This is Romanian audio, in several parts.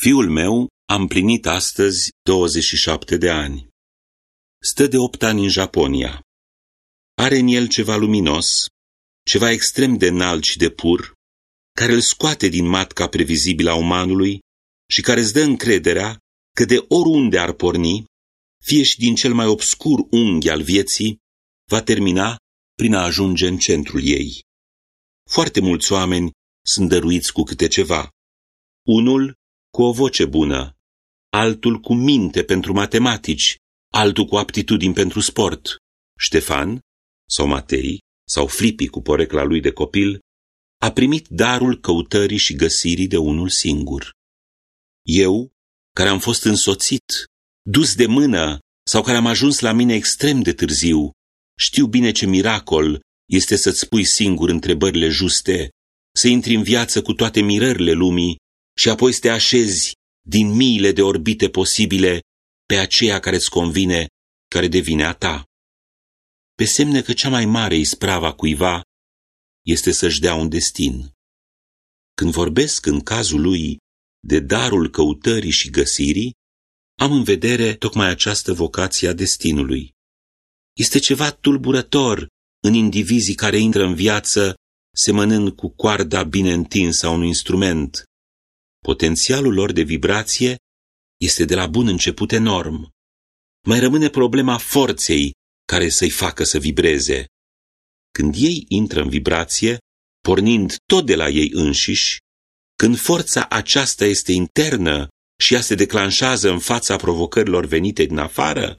Fiul meu a împlinit astăzi 27 de ani. Stă de 8 ani în Japonia. Are în el ceva luminos, ceva extrem de înalt și de pur, care îl scoate din matca previzibilă a umanului și care îți dă încrederea că de oriunde ar porni, fie și din cel mai obscur unghi al vieții, va termina prin a ajunge în centrul ei. Foarte mulți oameni sunt dăruiți cu câte ceva. Unul cu o voce bună, altul cu minte pentru matematici, altul cu aptitudini pentru sport. Ștefan sau Matei sau Flipi cu porecla lui de copil a primit darul căutării și găsirii de unul singur. Eu, care am fost însoțit, dus de mână sau care am ajuns la mine extrem de târziu, știu bine ce miracol este să-ți pui singur întrebările juste, să intri în viață cu toate mirările lumii și apoi să te așezi din miile de orbite posibile pe aceea care îți convine, care devine a ta. Pe semne că cea mai mare isprava cuiva este să-și dea un destin. Când vorbesc în cazul lui de darul căutării și găsirii, am în vedere tocmai această vocație a destinului. Este ceva tulburător în indivizii care intră în viață semănând cu coarda bine întinsă a unui instrument. Potențialul lor de vibrație este de la bun început enorm. Mai rămâne problema forței care să-i facă să vibreze. Când ei intră în vibrație, pornind tot de la ei înșiși, când forța aceasta este internă și ea se declanșează în fața provocărilor venite din afară,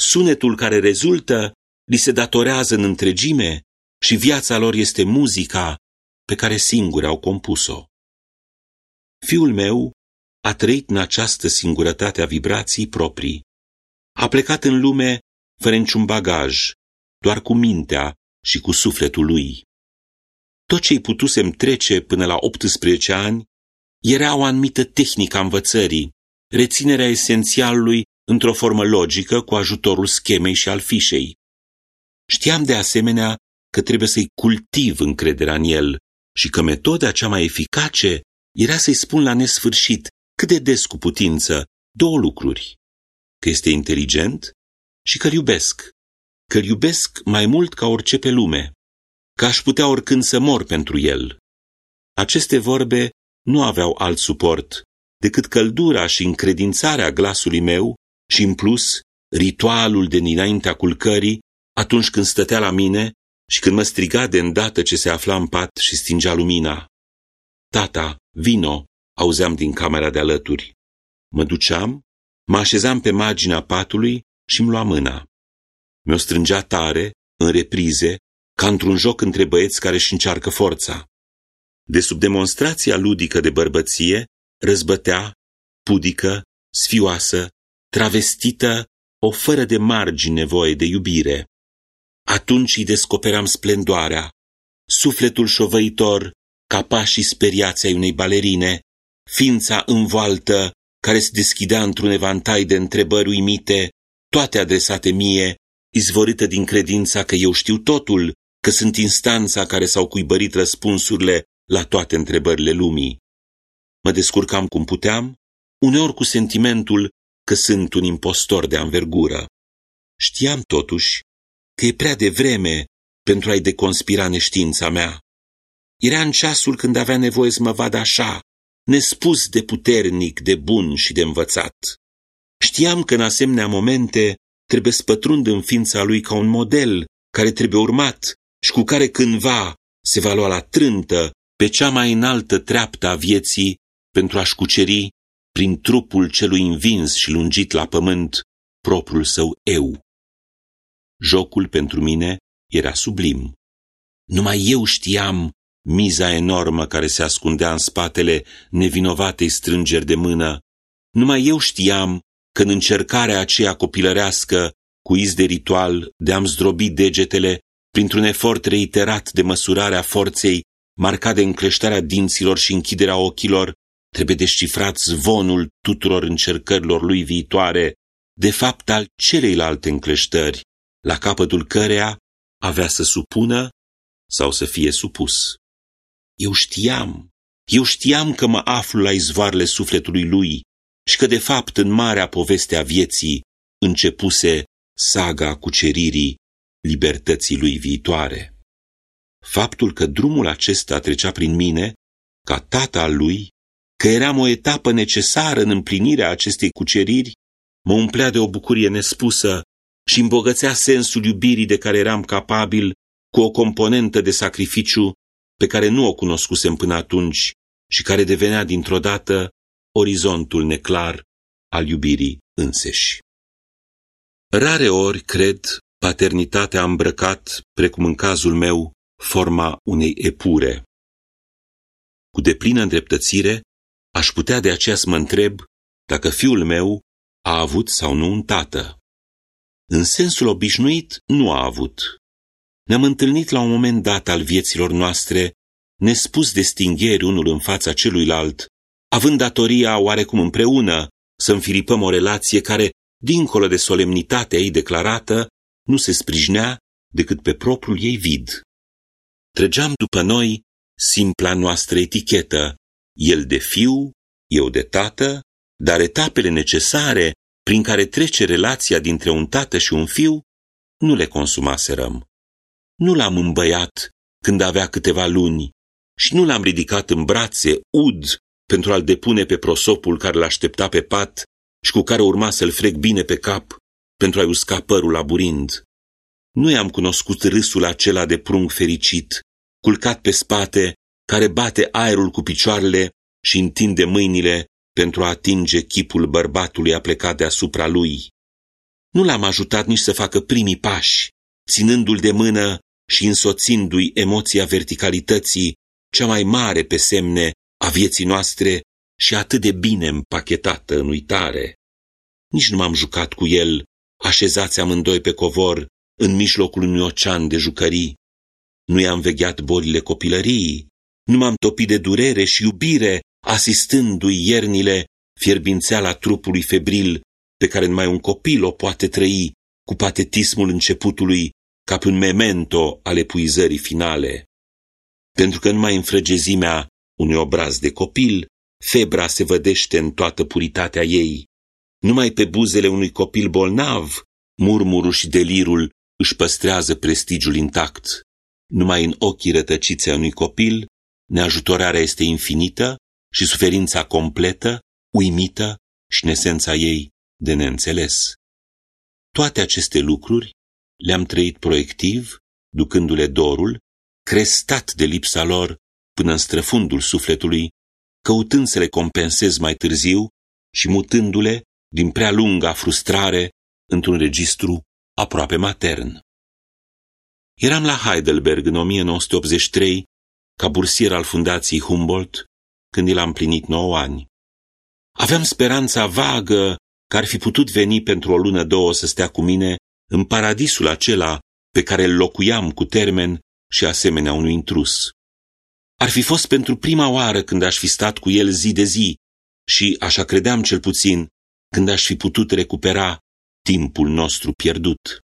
sunetul care rezultă li se datorează în întregime și viața lor este muzica pe care singuri au compus-o. Fiul meu a trăit în această singurătate a vibrației proprii. A plecat în lume fără niciun bagaj, doar cu mintea și cu sufletul lui. Tot ce-i putusem trece până la 18 ani era o anumită tehnică a învățării, reținerea esențialului într-o formă logică cu ajutorul schemei și al fișei. Știam de asemenea că trebuie să-i cultiv încrederea în el și că metoda cea mai eficace era să-i spun la nesfârșit, cât de des cu putință, două lucruri. Că este inteligent și că-l iubesc. Că-l iubesc mai mult ca orice pe lume. Că aș putea oricând să mor pentru el. Aceste vorbe nu aveau alt suport decât căldura și încredințarea glasului meu și, în plus, ritualul de dinaintea culcării atunci când stătea la mine și când mă striga de îndată ce se afla în pat și stingea lumina. Tata, vino, auzeam din camera de alături. Mă duceam, mă așezam pe marginea patului și îmi lua mâna. Mi-o strângea tare, în reprize, ca într-un joc între băieți care își încearcă forța. De sub demonstrația ludică de bărbăție, răzbătea, pudică, sfioasă, travestită, o fără de margini nevoie de iubire. Atunci îi descoperam splendoarea, sufletul șovăitor, ca pașii speriați ai unei balerine, ființa învoaltă care se deschidea într-un evantai de întrebări uimite, toate adresate mie, izvorită din credința că eu știu totul, că sunt instanța care s-au cuibărit răspunsurile la toate întrebările lumii. Mă descurcam cum puteam, uneori cu sentimentul că sunt un impostor de anvergură. Știam totuși că e prea devreme pentru a-i deconspira neștiința mea. Era în ceasul când avea nevoie să mă vadă așa, nespus de puternic, de bun și de învățat. Știam că în asemenea momente trebuie să pătrund în ființa lui ca un model care trebuie urmat și cu care cândva se va lua la trântă pe cea mai înaltă treaptă a vieții pentru a-și cuceri, prin trupul celui învins și lungit la pământ, propriul său eu. Jocul pentru mine era sublim. Numai eu știam miza enormă care se ascundea în spatele nevinovatei strângeri de mână. Numai eu știam că în încercarea aceea copilărească, cu iz de ritual, de a-mi zdrobi degetele, printr-un efort reiterat de măsurare a forței, marcat de încreșterea dinților și închiderea ochilor, trebuie descifrat zvonul tuturor încercărilor lui viitoare, de fapt al celeilalte încleștări, la capătul căreia avea să supună sau să fie supus. Eu știam, Eu știam că mă aflu la izvoarele sufletului lui și că, de fapt, în marea poveste a vieții începuse saga cuceririi libertății lui viitoare. Faptul că drumul acesta trecea prin mine, ca tata al lui, că eram o etapă necesară în împlinirea acestei cuceriri, mă umplea de o bucurie nespusă și îmbogățea sensul iubirii de care eram capabil cu o componentă de sacrificiu pe care nu o cunoscusem până atunci și care devenea dintr-o dată orizontul neclar al iubirii înseși. Rare ori, cred, paternitatea a îmbrăcat, precum în cazul meu, forma unei epure. Cu deplină îndreptățire, aș putea de aceea să mă întreb dacă fiul meu a avut sau nu un tată. În sensul obișnuit, nu a avut. Ne-am întâlnit la un moment dat al vieților noastre, nespus de stingheri unul în fața celuilalt, având datoria oarecum împreună să înfilipăm o relație care, dincolo de solemnitatea ei declarată, nu se sprijinea decât pe propriul ei vid. Trăgeam după noi simpla noastră etichetă, el de fiu, eu de tată, dar etapele necesare prin care trece relația dintre un tată și un fiu, nu le consumaserăm. Nu l-am îmbăiat când avea câteva luni și nu l-am ridicat în brațe, ud, pentru a-l depune pe prosopul care l-aștepta pe pat și cu care urma să-l frec bine pe cap pentru a-i usca părul laburind. Nu i-am cunoscut râsul acela de prung fericit, culcat pe spate, care bate aerul cu picioarele și întinde mâinile pentru a atinge chipul bărbatului a plecat deasupra lui. Nu l-am ajutat nici să facă primii pași, ținându-l de mână și însoțindu-i emoția verticalității, cea mai mare pe semne a vieții noastre și atât de bine împachetată în uitare. Nici nu m-am jucat cu el, așezați amândoi pe covor, în mijlocul unui ocean de jucării. Nu i-am vegheat bolile copilăriei, nu m-am topit de durere și iubire, asistându-i iernile fierbințeala trupului febril pe care numai un copil o poate trăi cu patetismul începutului ca pe un memento al epuizării finale. Pentru că numai în frăgezimea unui obraz de copil, febra se vădește în toată puritatea ei. Numai pe buzele unui copil bolnav, murmurul și delirul își păstrează prestigiul intact. Numai în ochii rătăciți a unui copil, neajutorarea este infinită și suferința completă, uimită și în esența ei de neînțeles. Toate aceste lucruri le-am trăit proiectiv, ducându-le dorul, crestat de lipsa lor până în străfundul sufletului, căutând să le compensez mai târziu și mutându-le din prea lunga frustrare într-un registru aproape matern. Eram la Heidelberg în 1983 ca bursier al Fundației Humboldt când el a împlinit 9 ani. Aveam speranța vagă că ar fi putut veni pentru o lună două să stea cu mine în paradisul acela pe care îl locuiam cu termen și asemenea unui intrus. Ar fi fost pentru prima oară când aș fi stat cu el zi de zi și, așa credeam cel puțin, când aș fi putut recupera timpul nostru pierdut.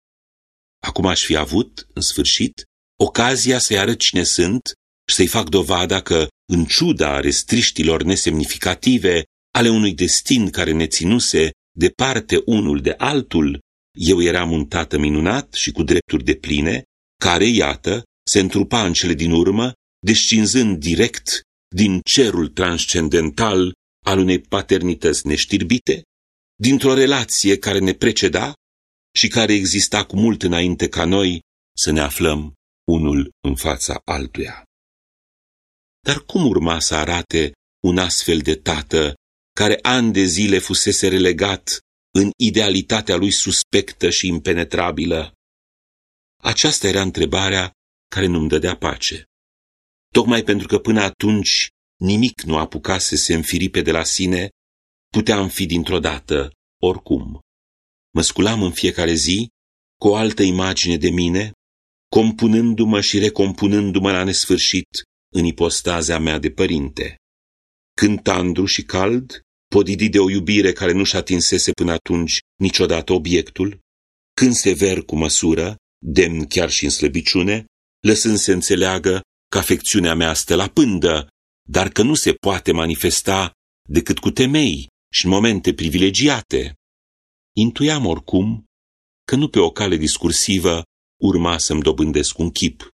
Acum aș fi avut, în sfârșit, ocazia să-i arăt cine sunt și să-i fac dovada că, în ciuda restriștilor nesemnificative ale unui destin care ne ținuse departe unul de altul, eu eram un tată minunat și cu drepturi de pline, care, iată, se întrupa în cele din urmă, descinzând direct din cerul transcendental al unei paternități neștirbite, dintr-o relație care ne preceda și care exista cu mult înainte ca noi să ne aflăm unul în fața altuia. Dar cum urma să arate un astfel de tată care ani de zile fusese relegat în idealitatea lui suspectă și impenetrabilă? Aceasta era întrebarea care nu-mi dădea pace. Tocmai pentru că până atunci nimic nu apucase să se înfiripe de la sine, puteam fi dintr-o dată, oricum. Mă sculam în fiecare zi cu o altă imagine de mine, compunându-mă și recompunându-mă la nesfârșit în ipostazea mea de părinte. Când tandru și cald, podidit de o iubire care nu-și atinsese până atunci niciodată obiectul, când sever cu măsură, demn chiar și în slăbiciune, lăsând să înțeleagă că afecțiunea mea stă la pândă, dar că nu se poate manifesta decât cu temei și în momente privilegiate. Intuiam oricum că nu pe o cale discursivă urma să-mi dobândesc un chip.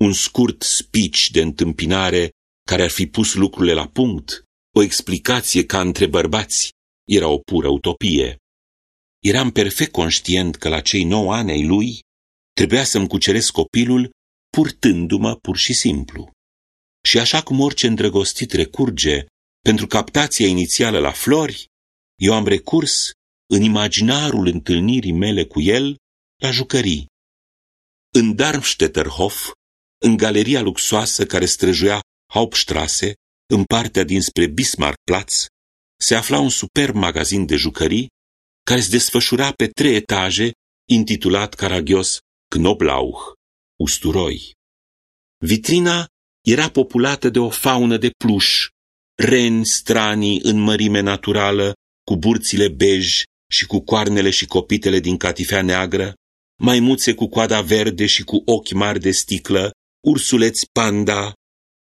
Un scurt speech de întâmpinare care ar fi pus lucrurile la punct, o explicație ca între bărbați, era o pură utopie. Eram perfect conștient că la cei nouă ani ai lui trebuia să-mi cuceresc copilul purtându-mă pur și simplu. Și așa cum orice îndrăgostit recurge pentru captația inițială la flori, eu am recurs în imaginarul întâlnirii mele cu el la jucării. În Darmstädterhof, în galeria luxoasă care străjuia Hauptstrasse, în partea dinspre Bismarckplatz, se afla un superb magazin de jucării care se desfășura pe trei etaje, intitulat caragios Knoblauch, usturoi. Vitrina era populată de o faună de pluș, reni stranii în mărime naturală, cu burțile bej și cu coarnele și copitele din catifea neagră, maimuțe cu coada verde și cu ochi mari de sticlă, ursuleți panda,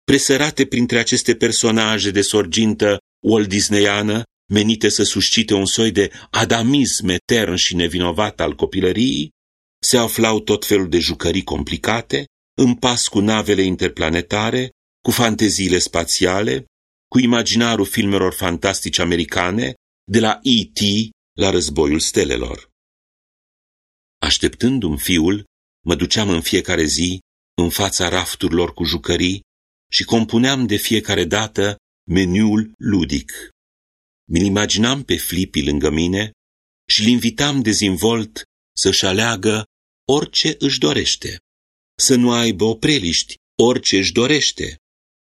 presărate printre aceste personaje de sorgintă Walt Disneyană, menite să suscite un soi de adamism etern și nevinovat al copilăriei, se aflau tot felul de jucării complicate, în pas cu navele interplanetare, cu fanteziile spațiale, cu imaginarul filmelor fantastice americane, de la E.T. la războiul stelelor. Așteptându-mi fiul, mă duceam în fiecare zi în fața rafturilor cu jucării și compuneam de fiecare dată meniul ludic. Mi-l imaginam pe Flippy lângă mine și l invitam dezvolt să-și aleagă orice își dorește, să nu aibă opreliști orice își dorește.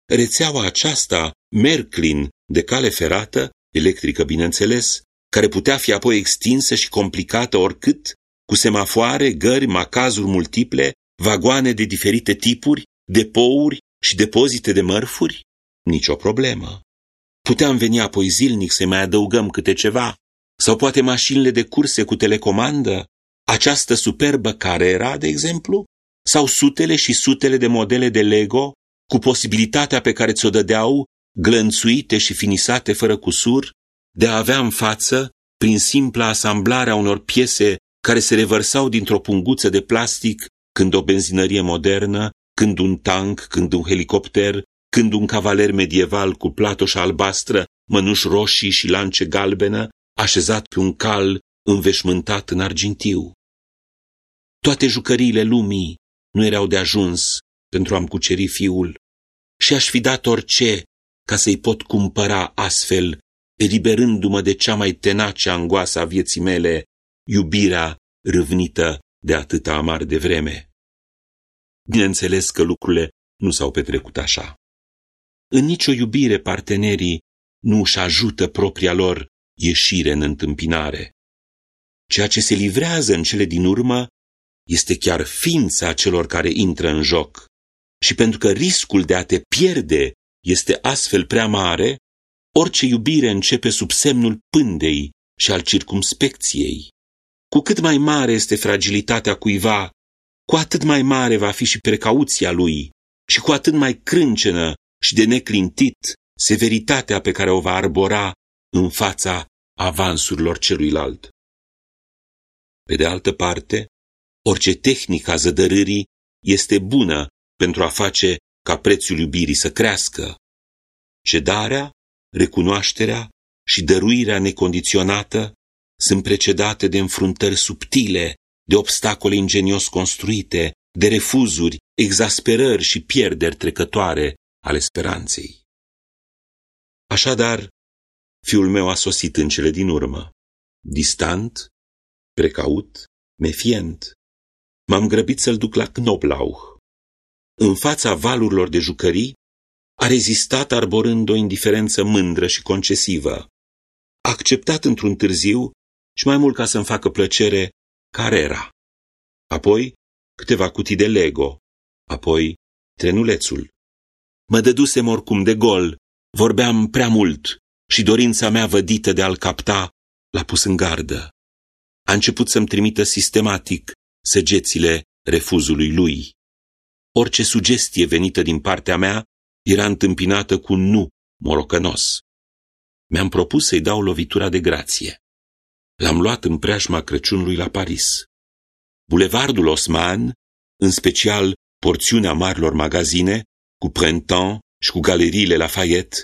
Rețeaua aceasta, Merklin, de cale ferată, electrică bineînțeles, care putea fi apoi extinsă și complicată oricât, cu semafoare, gări, macazuri multiple, vagoane de diferite tipuri, depouri și depozite de mărfuri? Nicio problemă. Puteam veni apoi zilnic să mai adăugăm câte ceva, sau poate mașinile de curse cu telecomandă, această superbă care era, de exemplu, sau sutele și sutele de modele de Lego, cu posibilitatea pe care ți-o dădeau, glănțuite și finisate fără cusur, de a avea în față, prin simpla asamblare a unor piese care se revărsau dintr-o punguță de plastic, când o benzinărie modernă, când un tank, când un helicopter, când un cavaler medieval cu platoșă albastră, mănuși roșii și lance galbenă, așezat pe un cal înveșmântat în argintiu. Toate jucăriile lumii nu erau de ajuns pentru a-mi cuceri fiul și aș fi dat orice ca să-i pot cumpăra astfel, eliberându-mă de cea mai tenace angoasă a vieții mele, iubirea râvnită de atâta amar de vreme. Bineînțeles că lucrurile nu s-au petrecut așa. În nicio iubire partenerii nu își ajută propria lor ieșire în întâmpinare. Ceea ce se livrează în cele din urmă este chiar ființa celor care intră în joc. Și pentru că riscul de a te pierde este astfel prea mare, orice iubire începe sub semnul pândei și al circumspecției. Cu cât mai mare este fragilitatea cuiva, cu atât mai mare va fi și precauția lui și cu atât mai crâncenă și de neclintit severitatea pe care o va arbora în fața avansurilor celuilalt. Pe de altă parte, orice tehnică a zădărârii este bună pentru a face ca prețul iubirii să crească. Cedarea, recunoașterea și dăruirea necondiționată sunt precedate de înfruntări subtile, de obstacole ingenios construite, de refuzuri, exasperări și pierderi trecătoare ale speranței. Așadar, fiul meu a sosit în cele din urmă, distant, precaut, mefient. M-am grăbit să-l duc la Knoblauch. În fața valurilor de jucării, a rezistat arborând o indiferență mândră și concesivă. A acceptat într-un târziu și mai mult ca să-mi facă plăcere, care era. Apoi, câteva cutii de Lego, apoi trenulețul. Mă dădusem oricum de gol, vorbeam prea mult și dorința mea vădită de a-l capta l-a pus în gardă. A început să-mi trimită sistematic săgețile refuzului lui. Orice sugestie venită din partea mea era întâmpinată cu un nu morocănos. Mi-am propus să-i dau lovitura de grație. L-am luat în preajma Crăciunului la Paris. Bulevardul Osman, în special porțiunea marilor magazine, cu Printemps și cu galeriile Lafayette,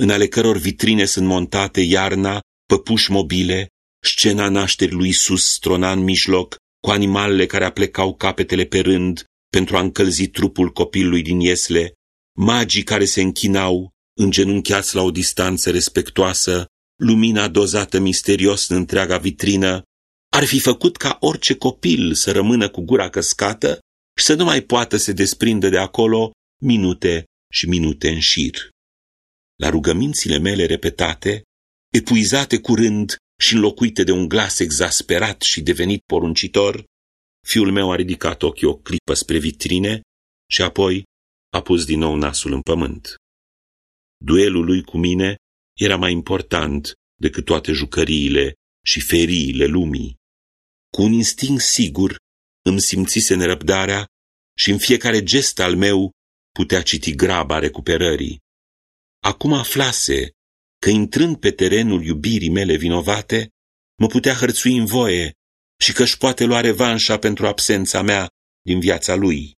în ale căror vitrine sunt montate iarna, păpuși mobile, scena nașterii lui Isus strona în mijloc, cu animalele care aplecau capetele pe rând pentru a încălzi trupul copilului din iesle, magii care se închinau, îngenunchiați la o distanță respectoasă, lumina dozată misterios în întreaga vitrină, ar fi făcut ca orice copil să rămână cu gura căscată și să nu mai poată se desprindă de acolo minute și minute în șir. La rugămințile mele repetate, epuizate curând și înlocuite de un glas exasperat și devenit poruncitor, fiul meu a ridicat ochii o clipă spre vitrine și apoi a pus din nou nasul în pământ. Duelul lui cu mine era mai important decât toate jucăriile și feriile lumii. Cu un instinct sigur îmi simțise nerăbdarea și în fiecare gest al meu putea citi graba recuperării. Acum aflase că intrând pe terenul iubirii mele vinovate, mă putea hărțui în voie și că își poate lua revanșa pentru absența mea din viața lui.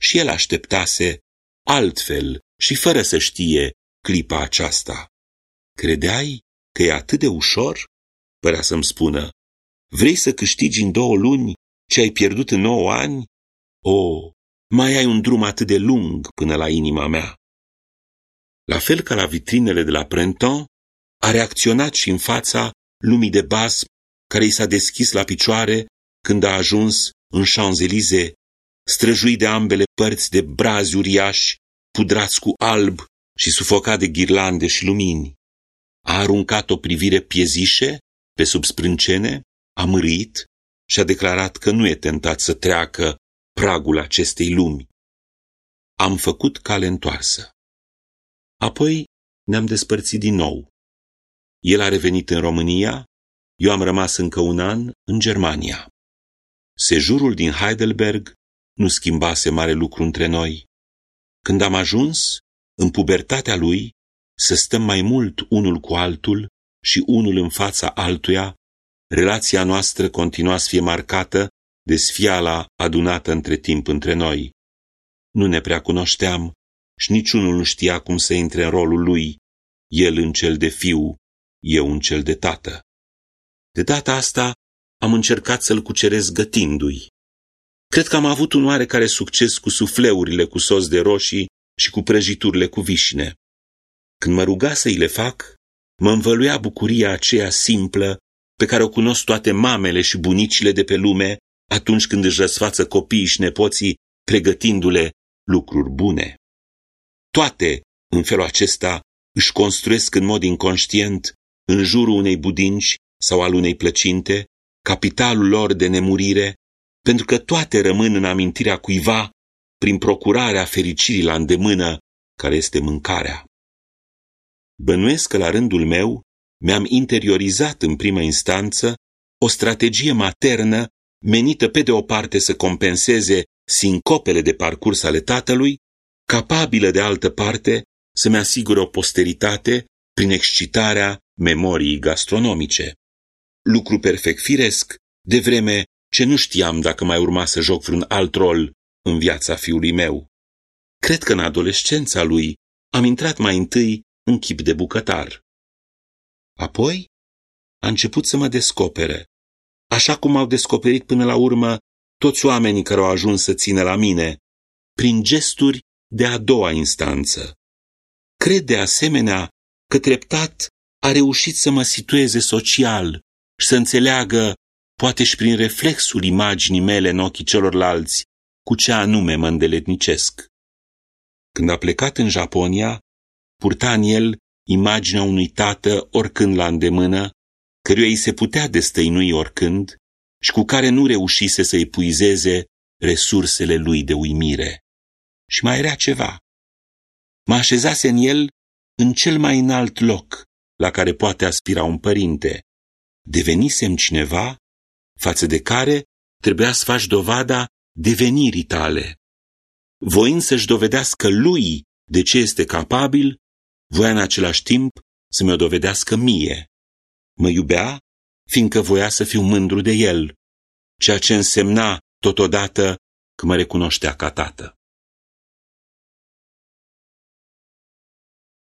Și el așteptase altfel și fără să știe clipa aceasta. Credeai că e atât de ușor? Părea să-mi spună. Vrei să câștigi în două luni ce ai pierdut în nouă ani? O, mai ai un drum atât de lung până la inima mea. La fel ca la vitrinele de la Printemps, a reacționat și în fața lumii de basm care i s-a deschis la picioare când a ajuns în Champs-Élysées, străjuit de ambele părți de brazi uriași, pudrați cu alb și sufocat de ghirlande și lumini. A aruncat o privire piezișe pe sub sprâncene, a mărit și a declarat că nu e tentat să treacă pragul acestei lumi. Am făcut cale întoarsă. Apoi ne-am despărțit din nou. El a revenit în România, eu am rămas încă un an în Germania. Sejurul din Heidelberg nu schimbase mare lucru între noi. Când am ajuns, în pubertatea lui, să stăm mai mult unul cu altul și unul în fața altuia, relația noastră continua să fie marcată de sfiala adunată între timp între noi. Nu ne prea cunoșteam și niciunul nu știa cum să intre în rolul lui, el în cel de fiu, eu în cel de tată. De data asta am încercat să-l cuceresc gătindu-i. Cred că am avut un oarecare succes cu sufleurile cu sos de roșii și cu prăjiturile cu vișine. Când mă ruga să îi le fac, mă învăluia bucuria aceea simplă pe care o cunosc toate mamele și bunicile de pe lume atunci când își răsfață copiii și nepoții pregătindu-le lucruri bune. Toate, în felul acesta, își construiesc în mod inconștient, în jurul unei budinci sau al unei plăcinte, capitalul lor de nemurire, pentru că toate rămân în amintirea cuiva prin procurarea fericirii la îndemână, care este mâncarea. Bănuiesc că la rândul meu mi-am interiorizat în prima instanță o strategie maternă menită pe de o parte să compenseze sincopele de parcurs ale tatălui, capabilă de altă parte să-mi asigure o posteritate prin excitarea memoriei gastronomice. Lucru perfect firesc, de vreme ce nu știam dacă mai urma să joc vreun alt rol în viața fiului meu. Cred că în adolescența lui am intrat mai întâi în chip de bucătar. Apoi a început să mă descopere, așa cum au descoperit până la urmă toți oamenii care au ajuns să țină la mine, prin gesturi de a doua instanță. Cred de asemenea că treptat a reușit să mă situeze social și să înțeleagă, poate și prin reflexul imaginii mele în ochii celorlalți, cu ce anume mă îndeletnicesc. Când a plecat în Japonia, purta în el imaginea unui tată oricând la îndemână, căruia îi se putea destăinui oricând și cu care nu reușise să epuizeze resursele lui de uimire. Și mai era ceva. Mă așezase în el în cel mai înalt loc la care poate aspira un părinte. Devenisem cineva față de care trebuia să faci dovada devenirii tale. Voind să-și dovedească lui de ce este capabil, voia în același timp să mi-o dovedească mie. Mă iubea, fiindcă voia să fiu mândru de el, ceea ce însemna totodată că mă recunoștea ca tată.